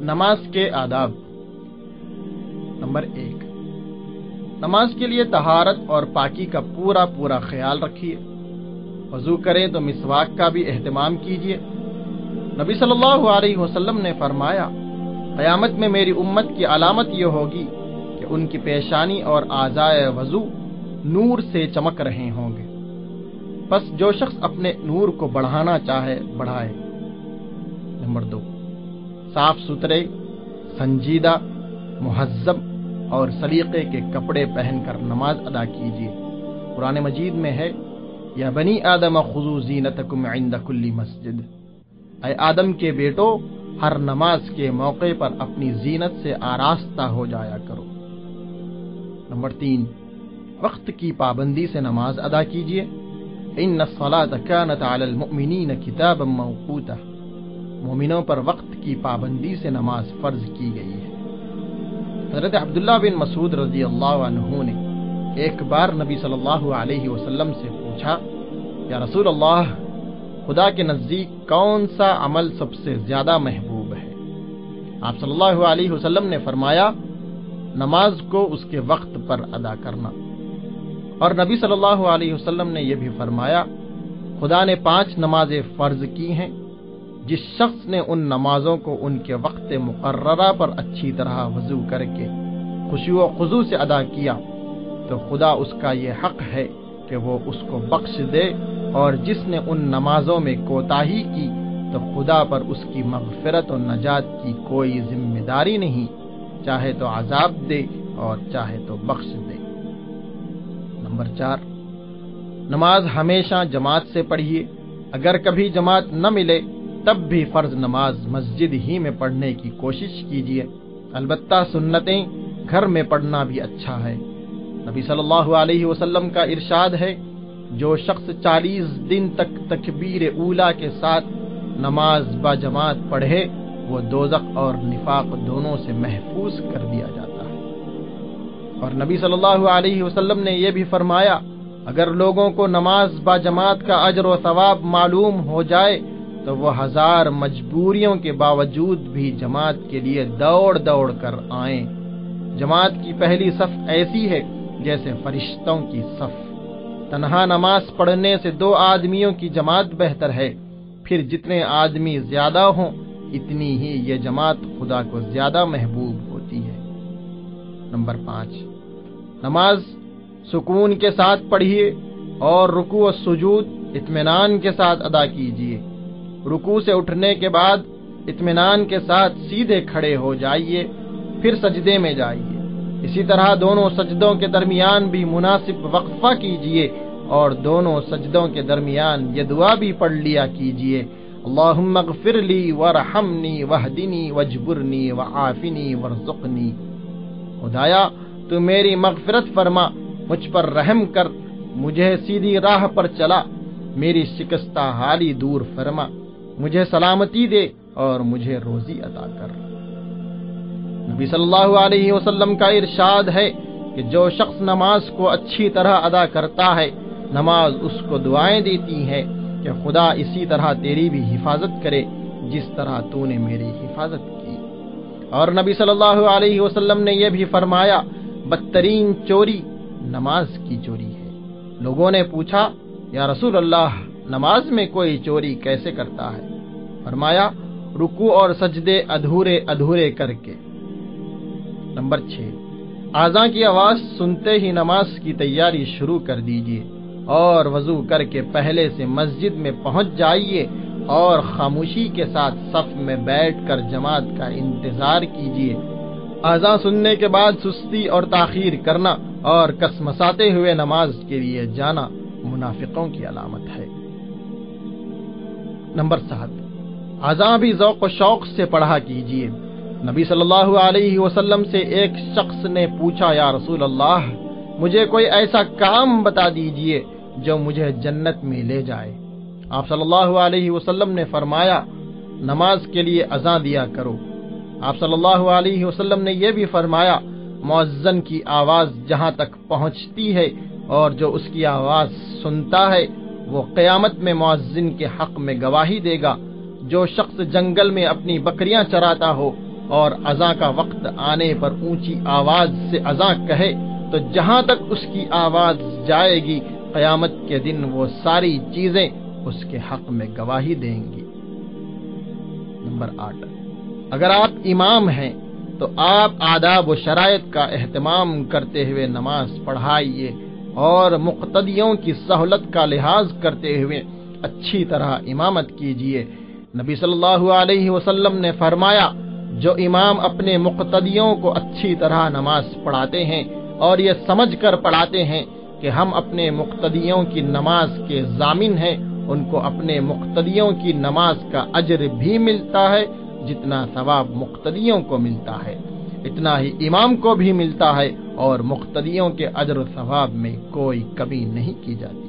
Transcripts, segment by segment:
نماز کے آداب۔ نمبر ایک، نماز کے لیے تہارت اور پاکی کا پورا پورا خیال رکھیے۔ وضو کریں تو مسواک کا بھی اہتمام کیجیے۔ نبی صلی اللہ علیہ وسلم نے فرمایا، قیامت میں میری امت کی علامت یہ ہوگی کہ ان کی پیشانی اور آزائے وضو نور سے چمک رہے ہوں گے۔ بس جو شخص اپنے نور کو بڑھانا چاہے، بڑھائے۔ نمبر دو صاف ستھرے، سنجیدہ، مہذب اور سلیقے کے کپڑے پہن کر نماز ادا کیجیے۔ قرآن مجید میں ہے، یا بنی آدم خزو زینتکم عند کلی مسجد. اے آدم کے بیٹو، ہر نماز کے موقع پر اپنی زینت سے آراستہ ہو جایا کرو۔ نمبر تین، وقت کی پابندی سے نماز ادا کیجیے۔ ان الصلاة كانت على المؤمنین کتابا موقوتا۔ مومنوں پر وقت کی پابندی سے نماز فرض کی گئی ہے۔ حضرت عبداللہ بن مسعود رضی اللہ عنہ نے ایک بار نبی صلی اللہ علیہ وسلم سے پوچھا، یا رسول اللہ، خدا کے نزدیک کون سا عمل سب سے زیادہ محبوب ہے؟ آپ صلی اللہ علیہ وسلم نے فرمایا، نماز کو اس کے وقت پر ادا کرنا۔ اور نبی صلی اللہ علیہ وسلم نے یہ بھی فرمایا، خدا نے پانچ نمازیں فرض کی ہیں جس شخص نے ان نمازوں کو ان کے وقت مقررہ پر اچھی طرح وضو کر کے خوشی و خضو سے ادا کیا، تو خدا اس کا یہ حق ہے کہ وہ اس کو بخش دے اور جس نے ان نمازوں میں کوتاہی کی، تو خدا پر اس کی مغفرت و نجات کی کوئی ذمہ داری نہیں، چاہے تو عذاب دے اور چاہے تو بخش دے۔ نمبر چار، نماز ہمیشہ جماعت سے پڑھیے۔ اگر کبھی جماعت نہ ملے تب بھی فرض نماز مسجد ہی میں پڑھنے کی کوشش کیجیے البتہ سنتیں گھر میں پڑھنا بھی اچھا ہے۔ نبی صلی اللہ علیہ وسلم کا ارشاد ہے، جو شخص چالیس دن تک تکبیر اولا کے ساتھ نماز با جماعت پڑھے، وہ دوزق اور نفاق دونوں سے محفوظ کر دیا جاتا ہے۔ اور نبی صلی اللہ علیہ وسلم نے یہ بھی فرمایا، اگر لوگوں کو نماز با جماعت کا اجر و ثواب معلوم ہو جائے تو وہ ہزار مجبوریوں کے باوجود بھی جماعت کے لیے دوڑ دوڑ کر آئیں۔ جماعت کی پہلی صف ایسی ہے جیسے فرشتوں کی صف۔ تنہا نماز پڑھنے سے دو آدمیوں کی جماعت بہتر ہے۔ پھر جتنے آدمی زیادہ ہوں، اتنی ہی یہ جماعت خدا کو زیادہ محبوب ہوتی ہے۔ نمبر پانچ۔ نماز سکون کے ساتھ پڑھیے اور رکو و سجود اطمینان کے ساتھ ادا کیجیے۔ رکو سے اٹھنے کے بعد اطمینان کے ساتھ سیدھے کھڑے ہو جائیے، پھر سجدے میں جائیے۔ اسی طرح دونوں سجدوں کے درمیان بھی مناسب وقفہ کیجیے اور دونوں سجدوں کے درمیان یہ دعا بھی پڑھ لیا کیجیے۔ اللہم اغفر لی ورحمنی وحدنی وجبرنی وعافنی ورزقنی۔ خدایا، تو میری مغفرت فرما، مجھ پر رحم کر، مجھے سیدھی راہ پر چلا، میری شکستہ حالی دور فرما۔ مجھے سلامتی دے اور مجھے روزی عطا کر۔ نبی صلی اللہ علیہ وسلم کا ارشاد ہے کہ جو شخص نماز کو اچھی طرح ادا کرتا ہے، نماز اس کو دعائیں دیتی ہے کہ خدا اسی طرح تیری بھی حفاظت کرے جس طرح تو نے میری حفاظت کی۔ اور نبی صلی اللہ علیہ وسلم نے یہ بھی فرمایا، بدترین چوری نماز کی چوری ہے۔ لوگوں نے پوچھا، یا رسول اللہ نماز میں کوئی چوری کیسے کرتا ہے؟ فرمایا رکو اور سجدے ادھورے ادھورے کر کے۔ نمبر چھ آزاں کی آواز سنتے ہی نماز کی تیاری شروع کر دیجیے اور وضو کر کے پہلے سے مسجد میں پہنچ جائیے اور خاموشی کے ساتھ صف میں بیٹھ کر جماعت کا انتظار کیجیے آزاں سننے کے بعد سستی اور تاخیر کرنا اور کسمساتے ہوئے نماز کے لیے جانا منافقوں کی علامت ہے۔ نمبر سات۔ اذاں بھی ذوق و شوق سے پڑھا کیجیے نبی صلی اللہ علیہ وسلم سے ایک شخص نے پوچھا، یا رسول اللہ، مجھے کوئی ایسا کام بتا دیجیے جو مجھے جنت میں لے جائے؟ آپ صلی اللہ علیہ وسلم نے فرمایا، نماز کے لیے اذاں دیا کرو. آپ صلی اللہ علیہ وسلم نے یہ بھی فرمایا، معزن کی آواز جہاں تک پہنچتی ہے اور جو اس کی آواز سنتا ہے وہ قیامت میں معزن کے حق میں گواہی دے گا جو شخص جنگل میں اپنی بکریاں چراتا ہو اور ازاں کا وقت آنے پر اونچی آواز سے ازاں کہے تو جہاں تک اس کی آواز جائے گی، قیامت کے دن وہ ساری چیزیں اس کے حق میں گواہی دیں گی۔ نمبر آٹھ۔ اگر آپ امام ہیں تو آپ آداب و شرائط کا اہتمام کرتے ہوئے نماز پڑھائیے۔ اور مقتدیوں کی سہولت کا لحاظ کرتے ہوئے اچھی طرح امامت کیجیے۔ نبی صلی اللہ علیہ وسلم نے فرمایا، جو امام اپنے مقتدیوں کو اچھی طرح نماز پڑھاتے ہیں اور یہ سمجھ کر پڑھاتے ہیں کہ ہم اپنے مقتدیوں کی نماز کے ضامن ہیں، ان کو اپنے مقتدیوں کی نماز کا اجر بھی ملتا ہے، جتنا ثواب مقتدیوں کو ملتا ہے۔ اتنا ہی امام کو بھی ملتا ہے۔ اور مقتدیوں کے اجر و ثواب میں کوئی کمی نہیں کی جاتی۔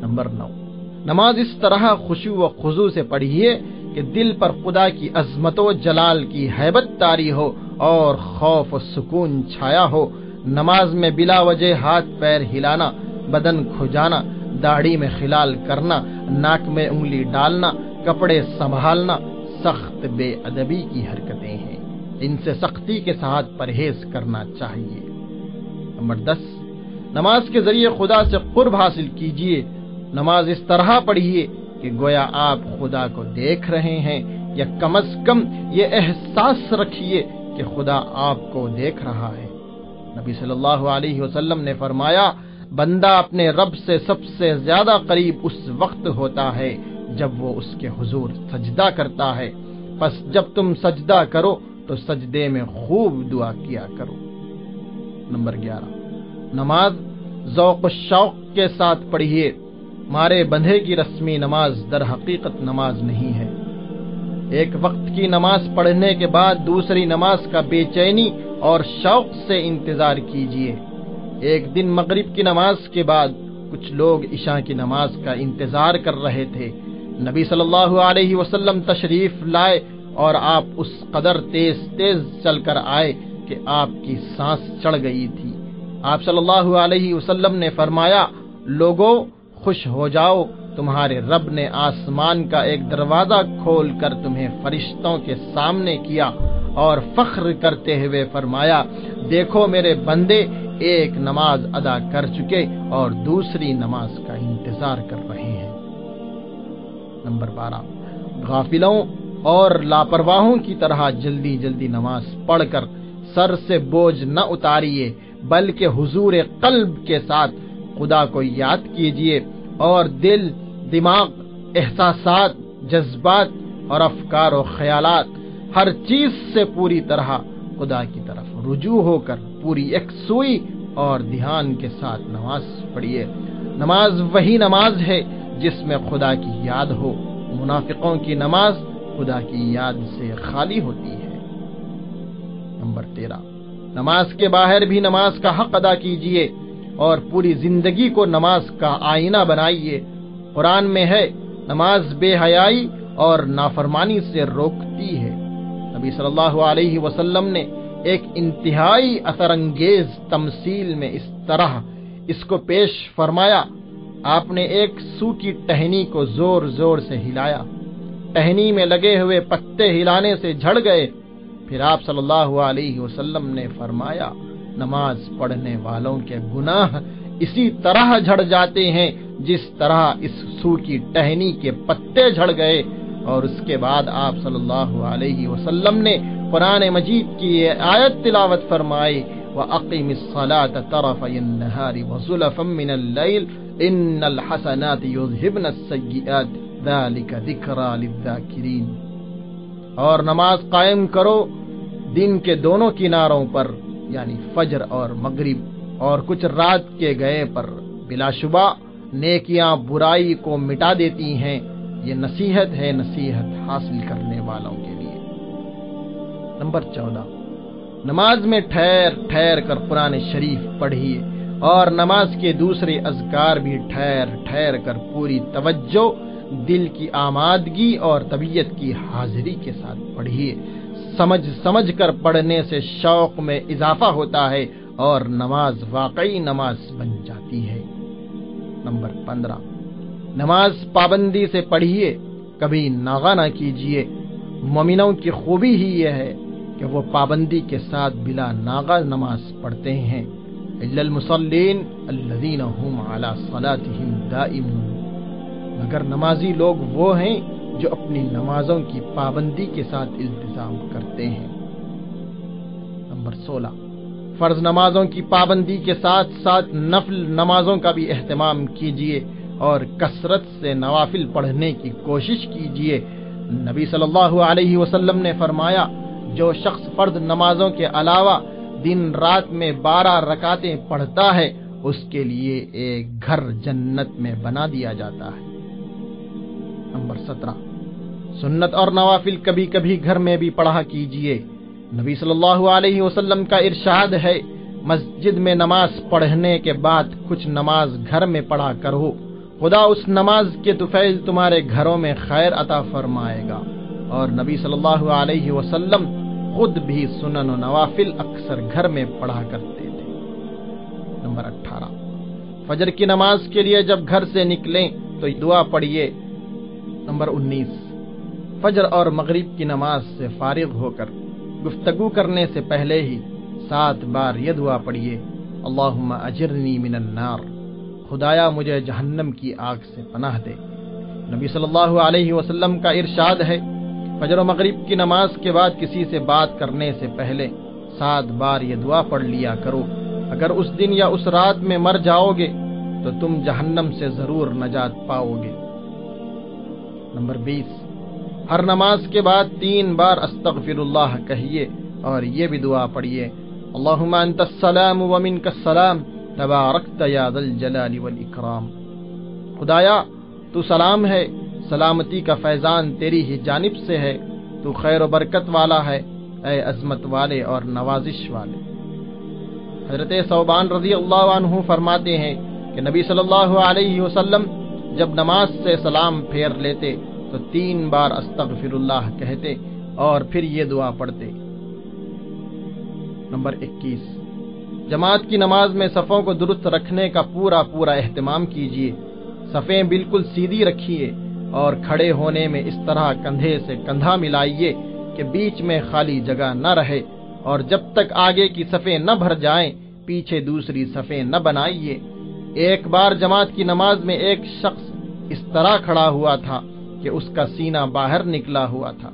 نمبر نو۔ نماز اس طرح خوشو و خضو سے پڑھیے کہ دل پر خدا کی عظمت و جلال کی حیبت تاری ہو اور خوف و سکون چھایا ہو۔ نماز میں بلا وجہ ہاتھ پیر ہلانا، بدن کھجانا، داڑھی میں خلال کرنا، ناک میں انگلی ڈالنا، کپڑے سنبھالنا سخت بے ادبی کی حرکتیں ہیں۔ ان سے سختی کے ساتھ پرہیز کرنا چاہیے۔ نمبر دس، نماز کے ذریعے خدا سے قرب حاصل کیجیے نماز اس طرح پڑھیے کہ گویا آپ خدا کو دیکھ رہے ہیں یا کم از کم یہ احساس رکھیے کہ خدا آپ کو دیکھ رہا ہے۔ نبی صلی اللہ علیہ وسلم نے فرمایا، بندہ اپنے رب سے سب سے زیادہ قریب اس وقت ہوتا ہے جب وہ اس کے حضور سجدہ کرتا ہے۔ پس جب تم سجدہ کرو تو سجدے میں خوب دعا کیا کرو۔ نمبر گیارہ، نماز ذوق و شوق کے ساتھ پڑھیے۔ مارے بندھے کی رسمی نماز در حقیقت نماز نہیں ہے۔ ایک وقت کی نماز پڑھنے کے بعد دوسری نماز کا بے چینی اور شوق سے انتظار کیجیے ایک دن مغرب کی نماز کے بعد کچھ لوگ عشاء کی نماز کا انتظار کر رہے تھے۔ نبی صلی اللہ علیہ وسلم تشریف لائے۔ اور آپ اس قدر تیز تیز چل کر آئے کہ آپ کی سانس چڑھ گئی تھی۔ آپ صلی اللہ علیہ وسلم نے فرمایا لوگوں خوش ہو جاؤ، تمہارے رب نے آسمان کا ایک دروازہ کھول کر تمہیں فرشتوں کے سامنے کیا اور فخر کرتے ہوئے فرمایا، دیکھو میرے بندے، ایک نماز ادا کر چکے اور دوسری نماز کا انتظار کر رہے ہیں۔ نمبر بارہ، غافلوں اور لاپرواہوں کی طرح جلدی جلدی نماز پڑھ کر سر سے بوجھ نہ اتاریے، بلکہ حضور قلب کے ساتھ خدا کو یاد کیجیے اور دل، دماغ، احساسات، جذبات اور افکار و خیالات ہر چیز سے پوری طرح خدا کی طرف رجوع ہو کر پوری یکسوئی اور دھیان کے ساتھ نماز پڑھیے۔ نماز وہی نماز ہے جس میں خدا کی یاد ہو۔ منافقوں کی نماز خدا کی یاد سے خالی ہوتی ہے۔ نمبر تیرہ، نماز کے باہر بھی نماز کا حق ادا کیجیے اور پوری زندگی کو نماز کا آئینہ بنائیے۔ قرآن میں ہے، نماز بے حیائی اور نافرمانی سے روکتی ہے۔ نبی صلی اللہ علیہ وسلم نے ایک انتہائی اثر انگیز تمثیل میں اس طرح اس کو پیش فرمایا۔ آپ نے ایک سو کی ٹہنی کو زور زور سے ہلایا۔ ٹہنی میں لگے ہوئے پتے ہلانے سے جھڑ گئے۔ پھر آپ صلی اللہ علیہ وسلم نے فرمایا، نماز پڑھنے والوں کے گناہ اسی طرح جھڑ جاتے ہیں جس طرح اس سو کی ٹہنی کے پتے جھڑ گئے۔ اور اس کے بعد آپ صلی اللہ علیہ وسلم نے قرآن مجید کی یہ آیت تلاوت فرمائی، وَأَقِمِ الصَّلَاةَ طَرَفَيِ النَّهَارِ وَزُلَفًا مِّنَ اللَّيْلِ إِنَّ الْحَسَنَاتِ يُذْهِبْنَ السَّيِّئَاتِ ذَلِكَ ذِكْرَى لِلذَّاكِرِينَ اور نماز قائم کرو دن کے دونوں کناروں پر یعنی فجر اور مغرب، اور کچھ رات کے گئے پر۔ بلا شبہ نیکیاں برائی کو مٹا دیتی ہیں، یہ نصیحت ہے نصیحت حاصل کرنے والوں کے لیے۔ نمبر چودہ۔ نماز میں ٹھہر ٹھہر کر قرآن شریف پڑھیے، اور نماز کے دوسرے اذکار بھی ٹھہر ٹھہر کر پوری توجہ دل کی آمادگی اور طبیعت کی حاضری کے ساتھ پڑھیے۔ سمجھ سمجھ کر پڑھنے سے شوق میں اضافہ ہوتا ہے اور نماز واقعی نماز بن جاتی ہے۔ نمبر پندرہ۔ نماز پابندی سے پڑھیے، کبھی ناغا نہ کیجیے۔ مومنوں کی خوبی ہی یہ ہے کہ وہ پابندی کے ساتھ بلا ناغا نماز پڑھتے ہیں۔ المسلین الذین هم علی صلاتهم دائمون۔ مگر نمازی لوگ وہ ہیں جو اپنی نمازوں کی پابندی کے ساتھ التزام کرتے ہیں۔ نمبر سولہ۔ فرض نمازوں کی پابندی کے ساتھ ساتھ نفل نمازوں کا بھی اہتمام کیجیے اور کثرت سے نوافل پڑھنے کی کوشش کیجیے نبی صلی اللہ علیہ وسلم نے فرمایا، جو شخص فرض نمازوں کے علاوہ دن رات میں بارہ رکاتیں پڑھتا ہے، اس کے لیے ایک گھر جنت میں بنا دیا جاتا ہے۔ نمبر سترہ۔ سنت اور نوافل کبھی کبھی گھر میں بھی پڑھا کیجیے۔ نبی صلی اللہ علیہ وسلم کا ارشاد ہے، مسجد میں نماز پڑھنے کے بعد کچھ نماز گھر میں پڑھا کرو۔ خدا اس نماز کے توفیل تمہارے گھروں میں خیر عطا فرمائے گا۔ اور نبی صلی اللہ علیہ وسلم خود بھی سنن و نوافل اکثر گھر میں پڑھا کرتے تھے۔ نمبر اٹھارہ۔ فجر کی نماز کے لیے جب گھر سے نکلیں تو دعا پڑھیے۔ نمبر انیس۔ فجر اور مغرب کی نماز سے فارغ ہو کر، گفتگو کرنے سے پہلے ہی سات بار یہ دعا پڑھیے اللہ اجرنی من النار خدایا مجھے جہنم کی آگ سے پناہ دے۔ نبی صلی اللہ علیہ وسلم کا ارشاد ہے، فجر و مغرب کی نماز کے بعد کسی سے بات کرنے سے پہلے سات بار یہ دعا پڑھ لیا کرو۔ اگر اس دن یا اس رات میں مر جاؤ گے، تو تم جہنم سے ضرور نجات پاؤ گے۔ نمبر بیس۔ ہر نماز کے بعد تین بار استغفر اللہ کہیے اور یہ بھی دعا پڑھیے۔ اللہم انت السلام ومنک السلام، تبارکت یا ذل جلال والاکرام۔ خدایا، تو سلام ہے، سلامتی کا فیضان تیری ہی جانب سے ہے، تو خیر و برکت والا ہے، اے عظمت والے اور نوازش والے۔ حضرت صوبان رضی اللہ عنہ فرماتے ہیں کہ نبی صلی اللہ علیہ وسلم جب نماز سے سلام پھیر لیتے تو تین بار استغفر اللہ کہتے اور پھر یہ دعا پڑھتے۔ نمبر اکیس۔ جماعت کی نماز میں صفوں کو درست رکھنے کا پورا پورا اہتمام کیجیے صفیں بالکل سیدھی رکھیے اور کھڑے ہونے میں اس طرح کندھے سے کندھا ملائیے کہ بیچ میں خالی جگہ نہ رہے اور جب تک آگے کی صفیں نہ بھر جائیں، پیچھے دوسری صفیں نہ بنائیے۔ ایک بار جماعت کی نماز میں ایک شخص اس طرح کھڑا ہوا تھا کہ اس کا سینہ باہر نکلا ہوا تھا۔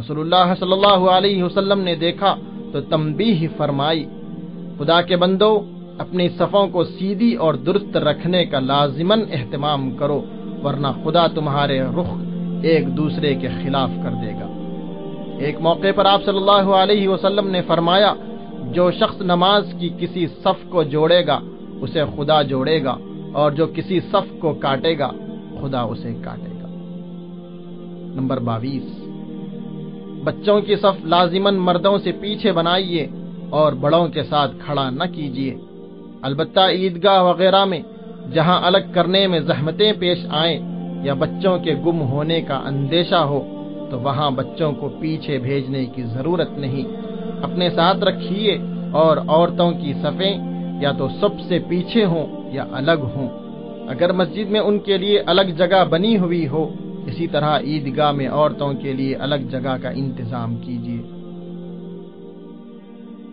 رسول اللہ صلی اللہ علیہ وسلم نے دیکھا تو تمبی فرمائی، خدا کے بندو، اپنی صفوں کو سیدھی اور درست رکھنے کا لازمن اہتمام کرو، ورنہ خدا تمہارے رخ ایک دوسرے کے خلاف کر دے گا۔ ایک موقع پر آپ صلی اللہ علیہ وسلم نے فرمایا، جو شخص نماز کی کسی صف کو جوڑے گا اسے خدا جوڑے گا اور جو کسی صف کو کاٹے گا، خدا اسے کاٹے گا۔ نمبر باویس۔ بچوں کی صف لازمن مردوں سے پیچھے بنائیے اور بڑوں کے ساتھ کھڑا نہ کیجیے۔ البتہ عیدگاہ وغیرہ میں جہاں الگ کرنے میں زحمتیں پیش آئیں یا بچوں کے گم ہونے کا اندیشہ ہو، تو وہاں بچوں کو پیچھے بھیجنے کی ضرورت نہیں۔ اپنے ساتھ رکھیے اور عورتوں کی صفیں یا تو سب سے پیچھے ہوں یا الگ ہوں۔ اگر مسجد میں ان کے لیے الگ جگہ بنی ہوئی ہو، اسی طرح عیدگاہ میں عورتوں کے لیے الگ جگہ کا انتظام کیجیے۔